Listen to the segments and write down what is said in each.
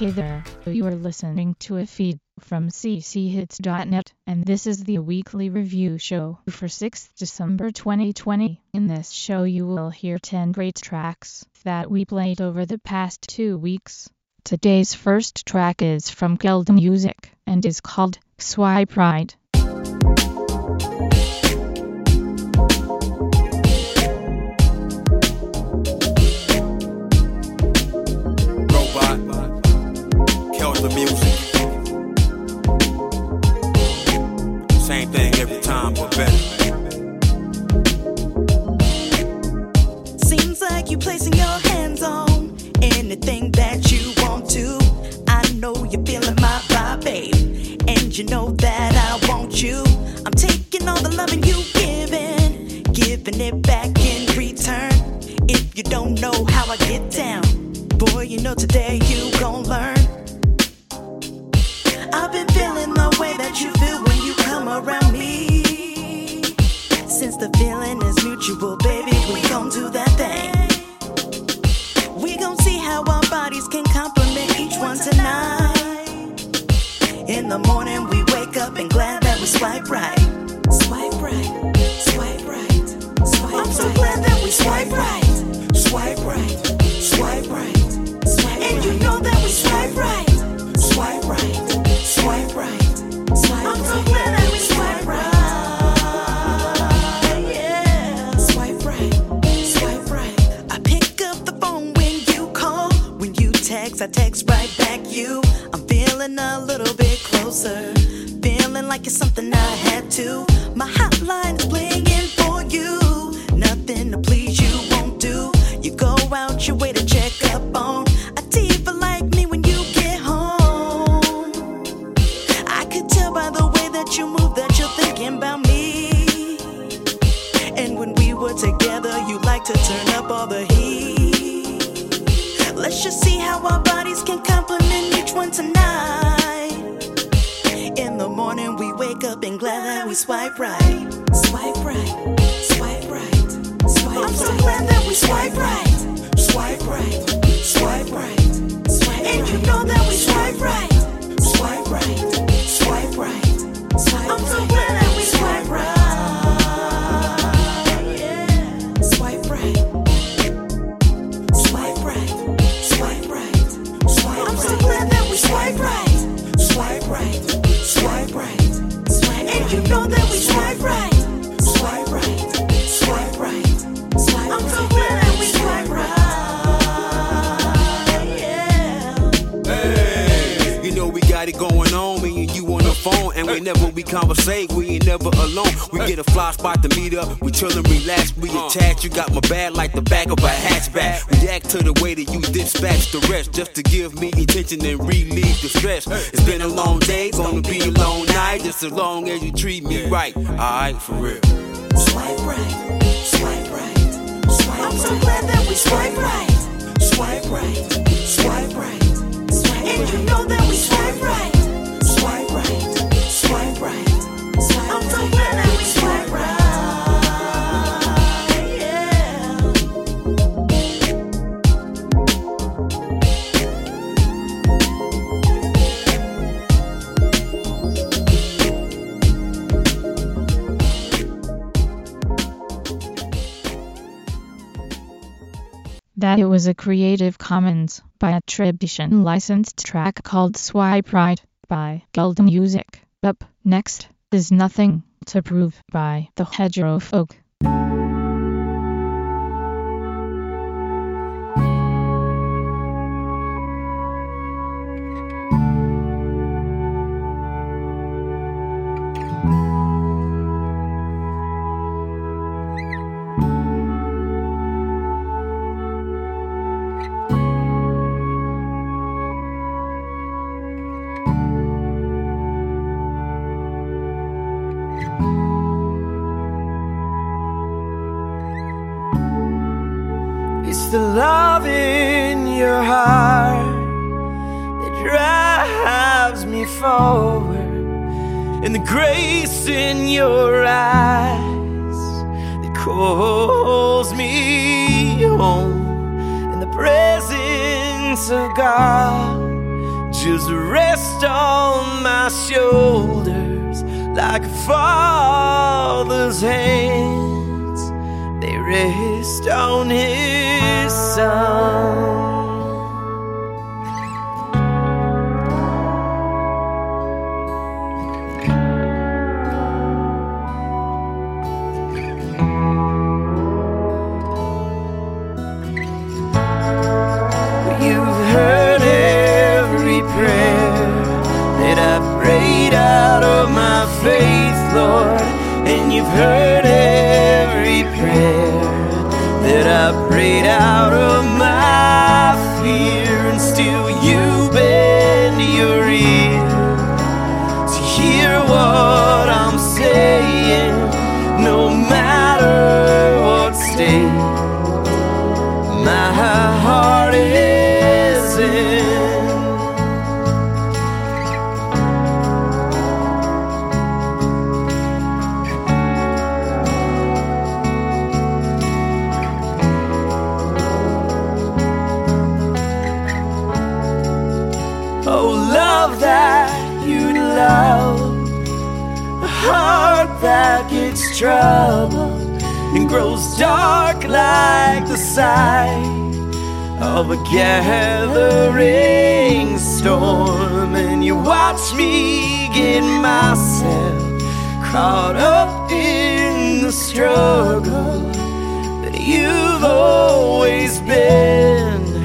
Hey there, you are listening to a feed from cchits.net, and this is the weekly review show for 6th December 2020. In this show you will hear 10 great tracks that we played over the past two weeks. Today's first track is from Geld Music and is called Swipe Right. Same thing every time, but better. Seems like you're placing your hands on anything that you want to. I know you're feeling my vibe, babe, and you know that I want you. I'm taking all the loving you giving, giving it back in return. If you don't know how I get down, boy, you know today you gon' learn. I've been feeling the way that you feel around me. Since the feeling is mutual, baby, swipe right. Swipe right, swipe right, whenever we conversate, we ain't never alone. We get a fly spot to meet up, we chill and relax, we uh. attach. You got my bag like the back of a hatchback. React to the way that you dispatch the rest, just to give me attention and relieve the stress. It's been a long day, gonna be a long night, just as long as you treat me right. Alright, for real. Swipe right, swipe right, swipe I'm so glad that we swipe right. Swipe right, swipe right, swipe right. And you know that we swipe right. That it was a Creative Commons by attribution licensed track called Swipe Right by Geld Music. Up next is Nothing to Prove by the Hedgerow Folk. Forward, and the grace in your eyes that calls me home, and the presence of God just rest on my shoulders like a father's hands. They rest on his son. Lord. And you've heard every prayer that I prayed out of my fear. And still Oh, love that you love, a heart that gets troubled and grows dark like the sight of a gathering storm. And you watch me get myself caught up in the struggle. But you've always been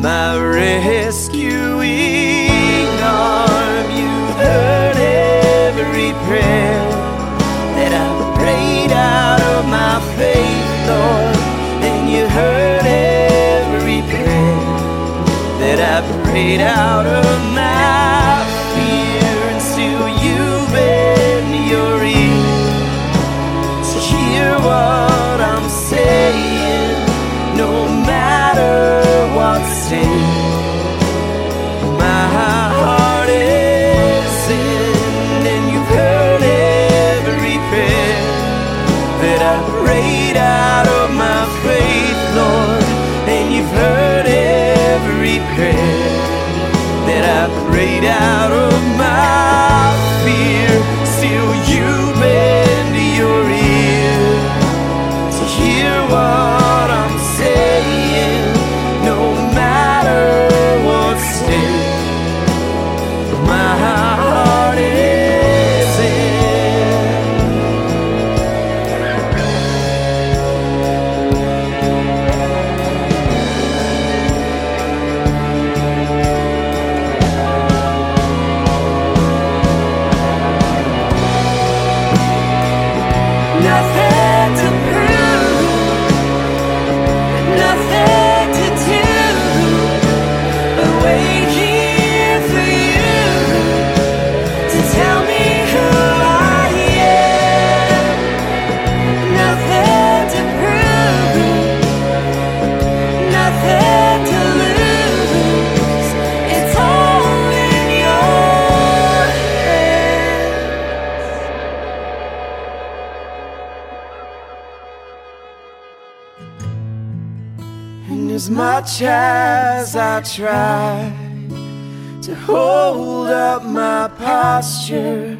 my rescuing prayer that I've prayed out of my faith, Lord. And you heard every prayer that I prayed out of my Prayed out of my fear. Still, you much as I try to hold up my posture,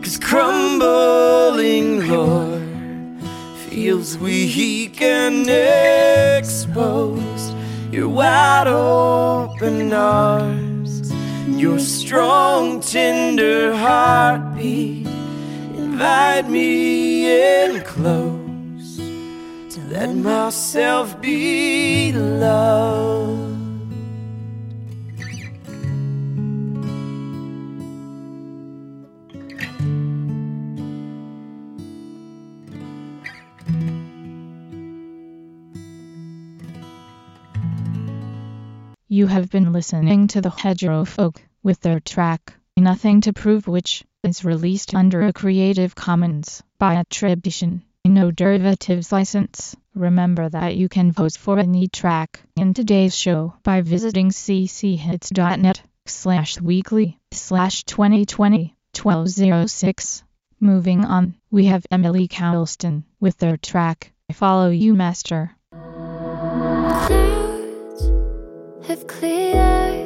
cause crumbling, Lord, feels weak and exposed. Your wide open arms, your strong, tender heartbeat invite me in close let myself be loved. You have been listening to the Hedgerow Folk with their track Nothing to Prove which is released under a Creative Commons by attribution, no derivatives license. Remember that you can vote for any track in today's show by visiting cchits.net slash weekly slash 2020 1206. Moving on, we have Emily Cowlston with their track Follow You Master. Clouds have cleared,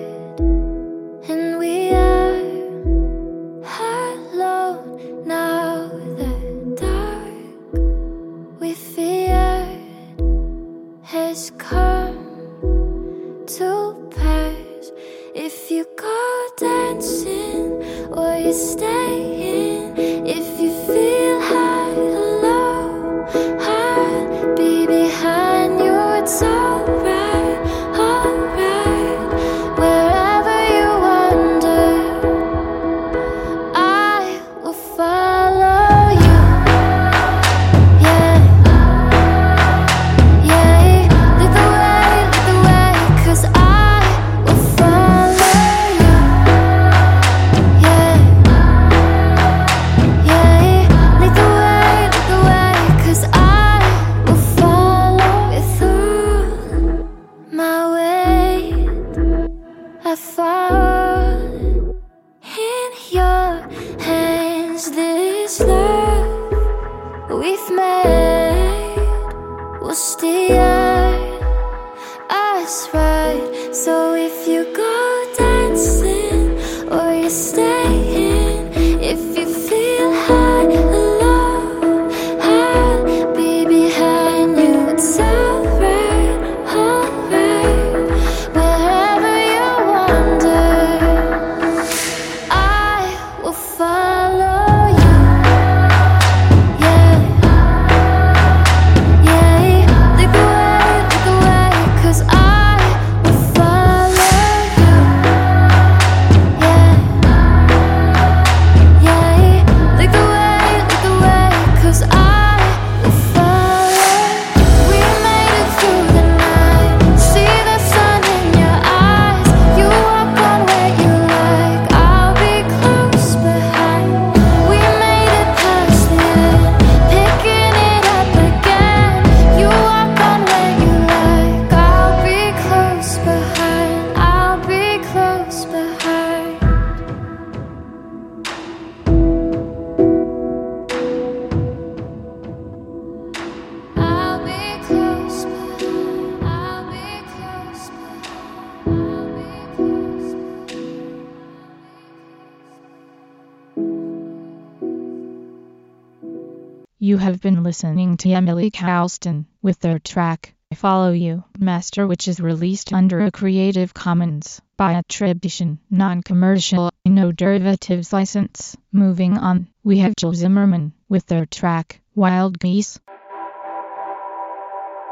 You have been listening to Emily Calston with their track I Follow You Master which is released under a Creative Commons by attribution, non-commercial, no derivatives license. Moving on, we have Jill Zimmerman with their track Wild Geese.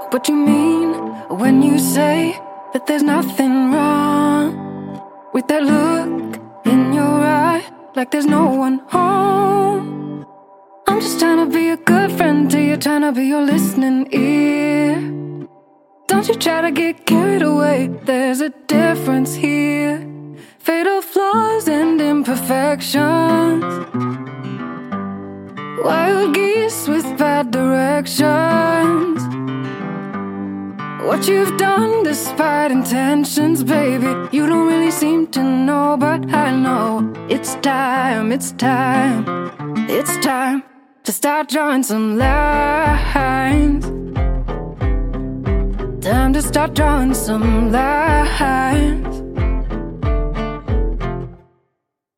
What you mean when you say that there's nothing wrong with that look in your eye, like there's no one home? A good friend to you, trying to be your listening ear. Don't you try to get carried away, there's a difference here. Fatal flaws and imperfections. Wild geese with bad directions. What you've done despite intentions, baby, you don't really seem to know, but I know it's time, it's time, it's time to start drawing some lines. Time to start drawing some lines.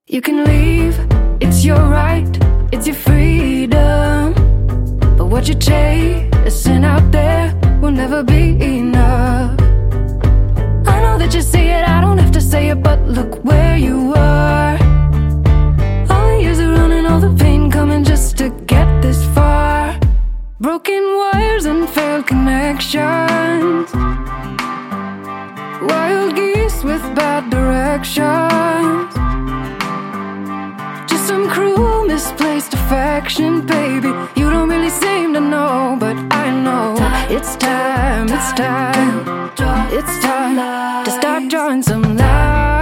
You can leave, it's your right, it's your freedom. But what you're chasing out there will never be enough. I know that you see it, I don't have to say it, but look where you are. Broken wires and failed connections. Wild geese with bad directions. Just some cruel, misplaced affection, baby. You don't really seem to know, but I know it's time, it's time, it's time to start drawing some lines.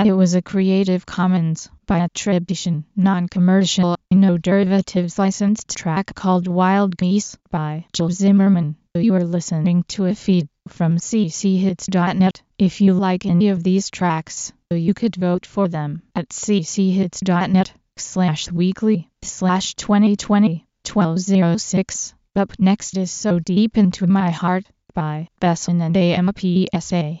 that it was a Creative Commons by attribution, non-commercial, no derivatives licensed track called Wild Geese by Joe Zimmerman. You are listening to a feed from cchits.net. If you like any of these tracks, you could vote for them at cchits.net slash weekly slash 2020 1206. Up next is So Deep Into My Heart by Besson and AMPSA.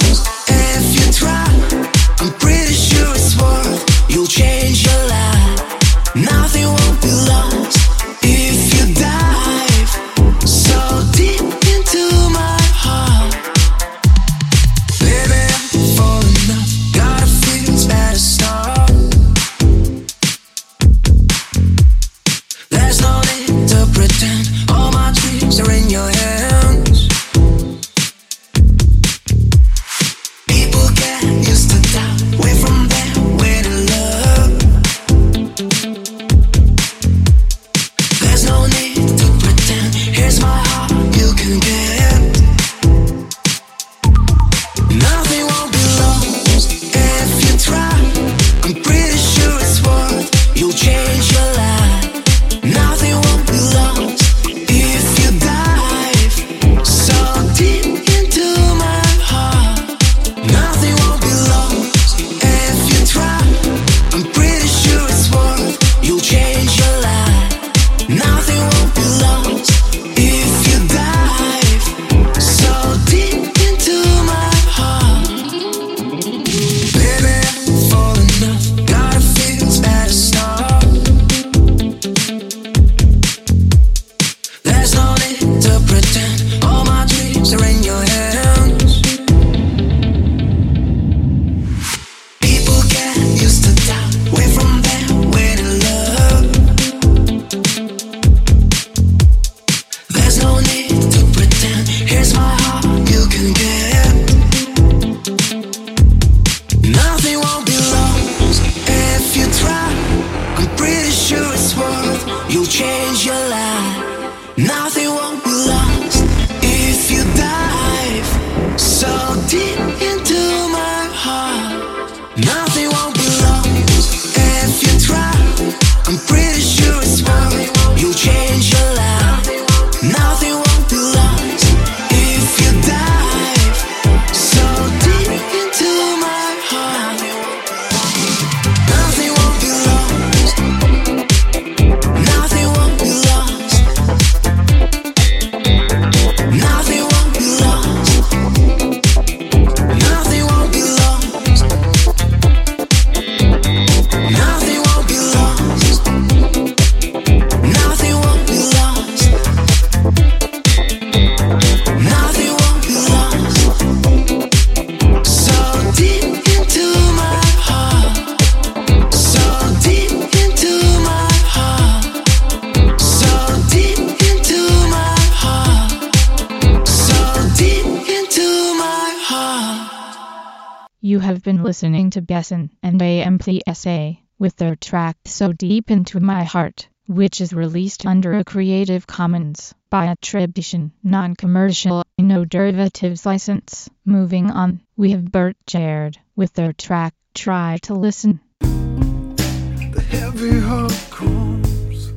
You've been listening to Besson and AMPSA with their track So Deep Into My Heart, which is released under a Creative Commons by attribution, non-commercial, no derivatives license. Moving on, we have Bert Jared with their track Try to Listen. The heavy heart comes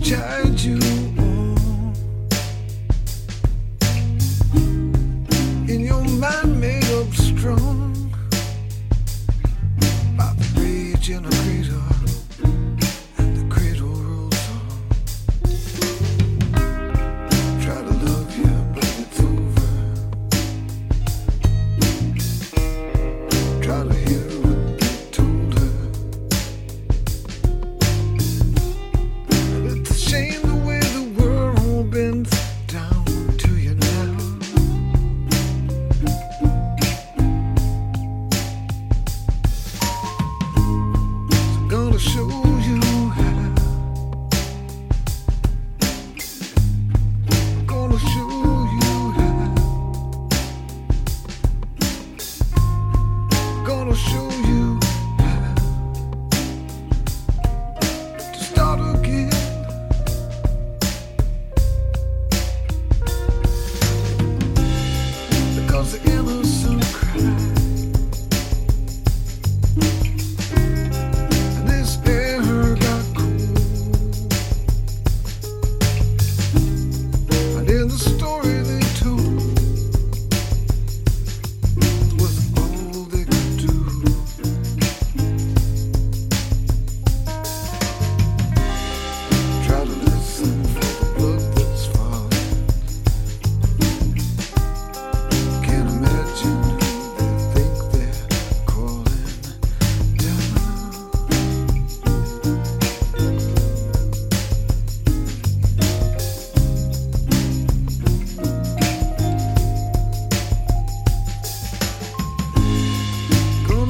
child mind made up strong. By the rage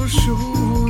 Gonna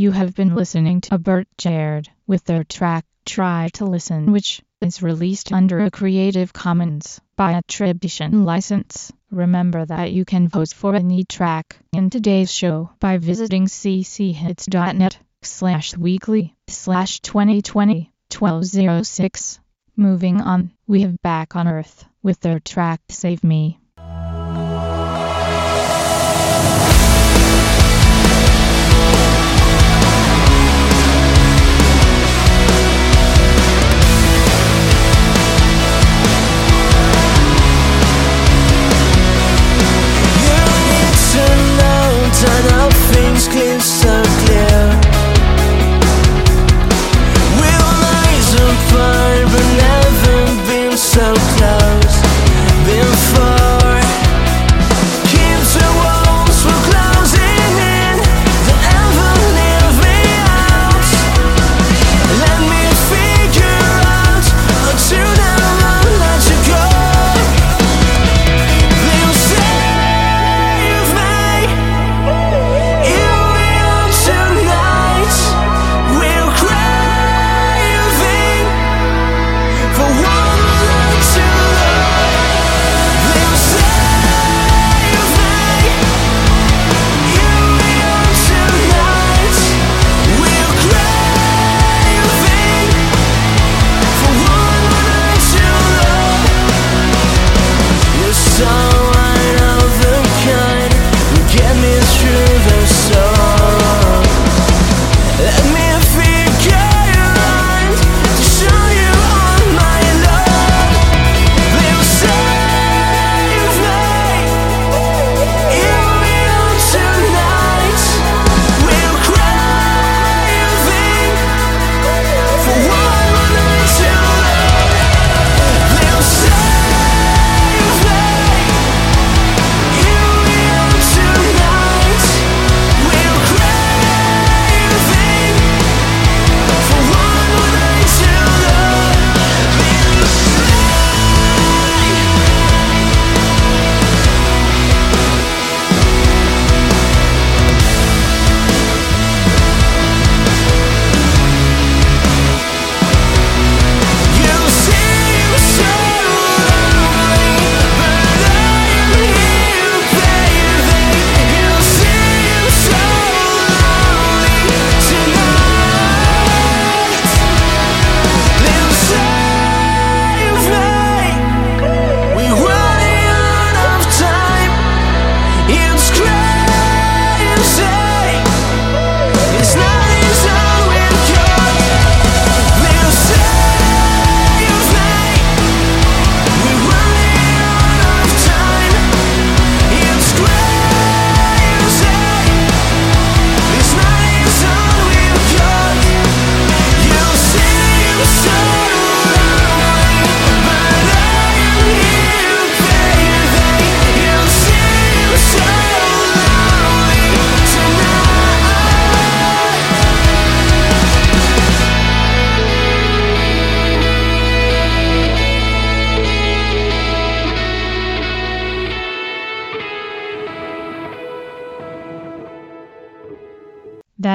You have been listening to Bert Jared with their track Try to Listen which is released under a Creative Commons by attribution license. Remember that you can vote for any track in today's show by visiting cchits.net slash weekly slash 2020 1206. Moving on, we have Back on Earth with their track Save Me.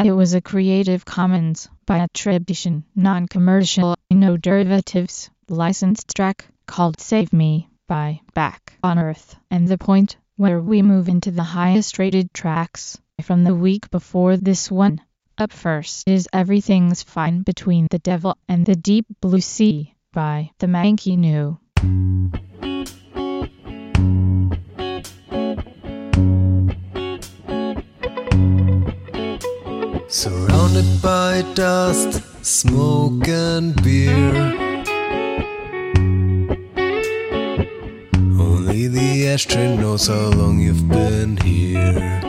It was a Creative Commons by attribution, non-commercial, no derivatives, licensed track called Save Me by Back on Earth. And the point where we move into the highest rated tracks from the week before this one. Up first is Everything's Fine Between the Devil and the Deep Blue Sea by The Manky Surrounded by dust, smoke, and beer. Only the ashtray knows how long you've been here.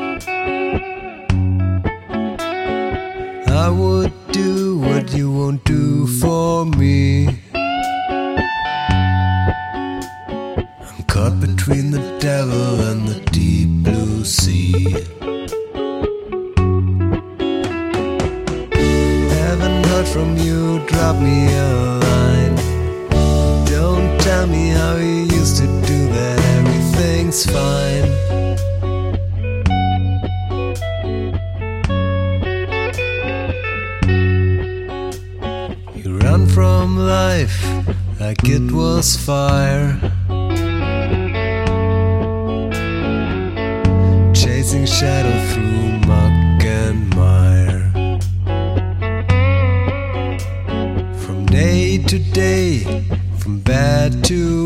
I would do what you won't do for me. I'm caught between the devil and the deep blue sea. From you, drop me a line. Don't tell me how you used to do that, everything's fine. You run from life like it was fire. Chasing shadow through day to day, from bad to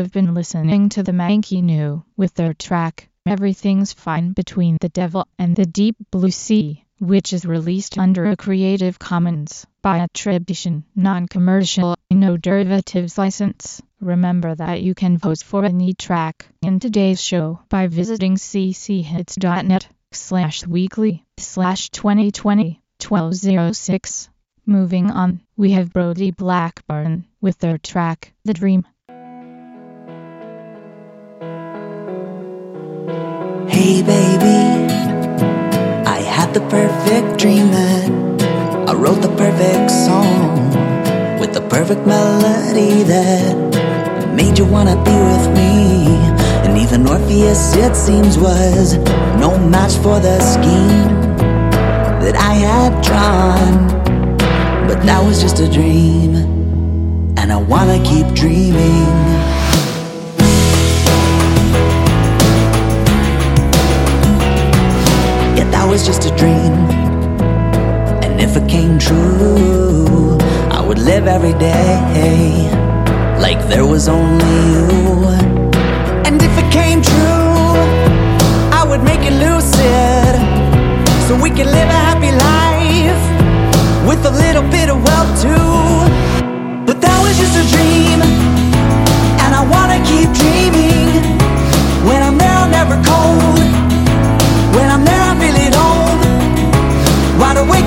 have been listening to the Manky New with their track Everything's Fine Between the Devil and the Deep Blue Sea, which is released under a Creative Commons by attribution, non-commercial, no derivatives license. Remember that you can vote for any track in today's show by visiting cchits.net slash weekly slash 2020 1206. Moving on, we have Brody Blackburn with their track The Dream. Hey baby, I had the perfect dream that I wrote the perfect song with the perfect melody that made you wanna be with me. And even Orpheus, it seems, was no match for the scheme that I had drawn. But that was just a dream, and I wanna keep dreaming. Was just a dream. And if it came true, I would live every day like there was only you. And if it came true, I would make it lucid so we could live a happy life with a little bit of wealth too. But that was just a dream, and I wanna keep dreaming. When I'm there, I'm never cold.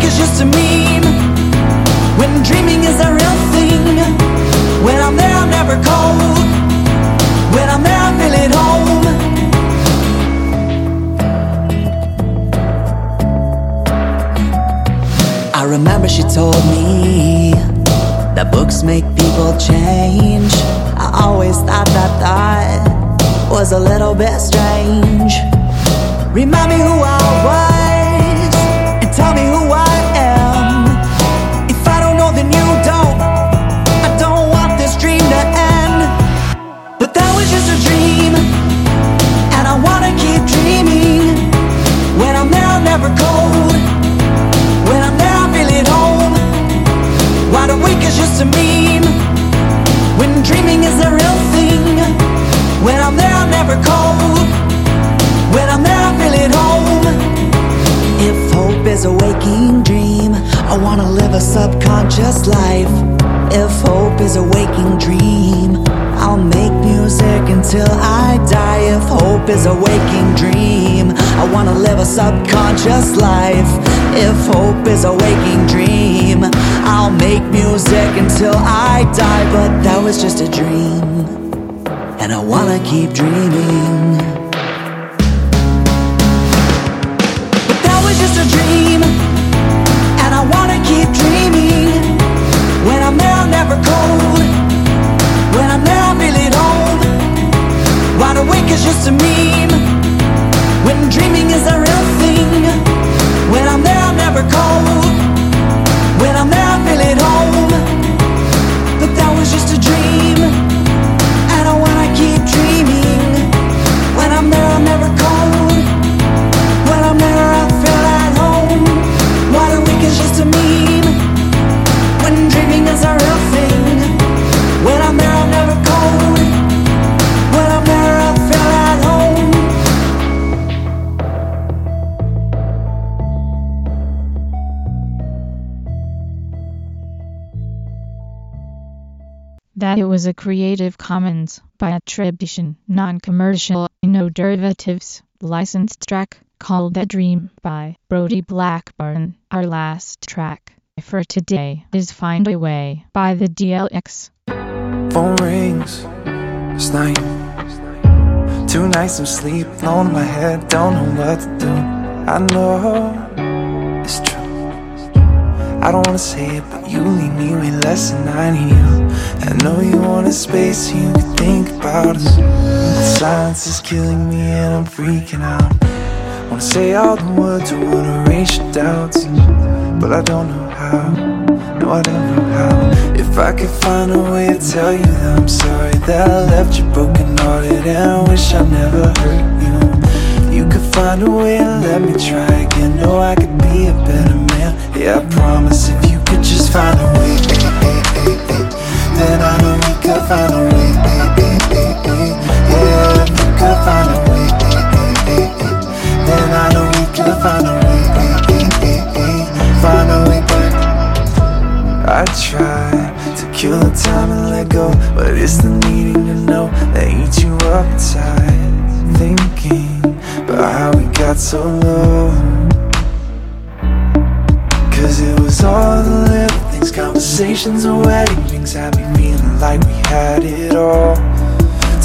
Is just a meme. When dreaming is a real thing. When I'm there, I'm never cold. When I'm there, I feel at home. I remember she told me that books make people change. I always thought that thought was a little bit strange. Remind me who I was is a waking dream, I wanna live a subconscious life. If hope is a waking dream, I'll make music until I die. If hope is a waking dream, I wanna live a subconscious life. If hope is a waking dream, I'll make music until I die. But that was just a dream, and I wanna keep dreaming. But that was just a dream, and I wanna keep dreaming. When I'm there, I'm never cold. Just a meme. When dreaming was a Creative Commons by attribution, non-commercial, no derivatives, licensed track called The Dream by Brody Blackburn. Our last track for today is Find a Way by the DLX. Phone rings. It's night. Two nights of sleep, in my head, don't know what to do. I know it's true. I don't wanna say it, but you leave me way less than I need you. I know you want a space so you can think about us. The silence is killing me and I'm freaking out. Wanna say all the words, I wanna erase your doubts, but I don't know how. No, I don't know how. If I could find a way to tell you that I'm sorry that I left you broken hearted and I wish I never hurt you. Could find a way to let me try again. Know I could be a better man. Yeah, I promise if you could just find a way, then I know we could find a way. Yeah, if you could find a way, then I know we could find a way. Find a way back. I try to kill the time and let go, but it's the needing to know that eats you up inside. Thinking how we got so low. Cause it was all the little things, conversations and wedding rings had me feeling like we had it all.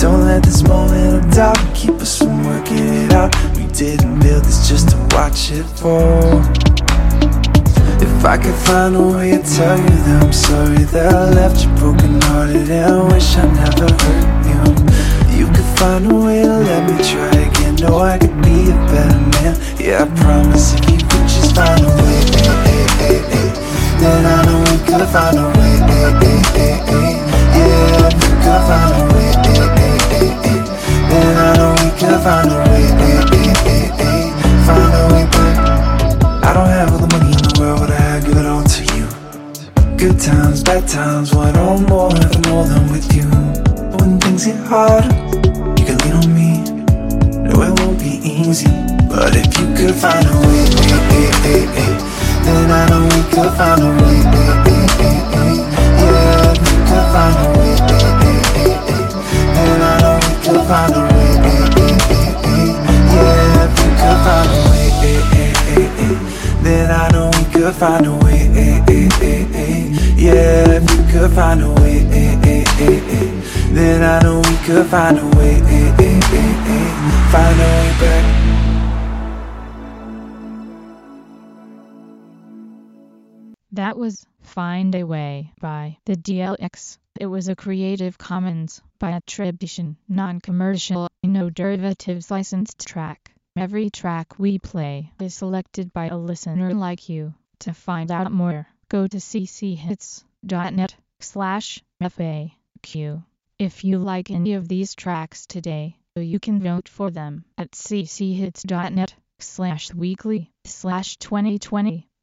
Don't let this moment of doubt keep us from working it out. We didn't build this just to watch it fall. If I could find a way to tell you that I'm sorry that I left you broken hearted and I wish I never hurt you. You could find a way to let me try. Know I could be a better man. Yeah, I promise if you could just find a way, eh, eh, eh, eh, then I know we could find a way. eh, eh, eh, eh. Yeah, you could find a way, eh, eh, eh, eh, then I know we could find a way. eh, eh, eh, eh, Find a way back. I don't have all the money in the world, but I give it all to you. Good times, bad times, one or more, nothing more than with you. When things get hard, could find a way, then I know we could find a way. Yeah, you could find a way, then I know we could find a way. Yeah, you could find a way, then I know we could find a way. Yeah, you could find a way, then I know we could find a way. Find a way back. By the DLX. It was a Creative Commons by attribution, non-commercial, no derivatives licensed track. Every track we play is selected by a listener like you. To find out more, go to cchits.net slash FAQ. If you like any of these tracks today, you can vote for them at cchits.net slash weekly slash 2020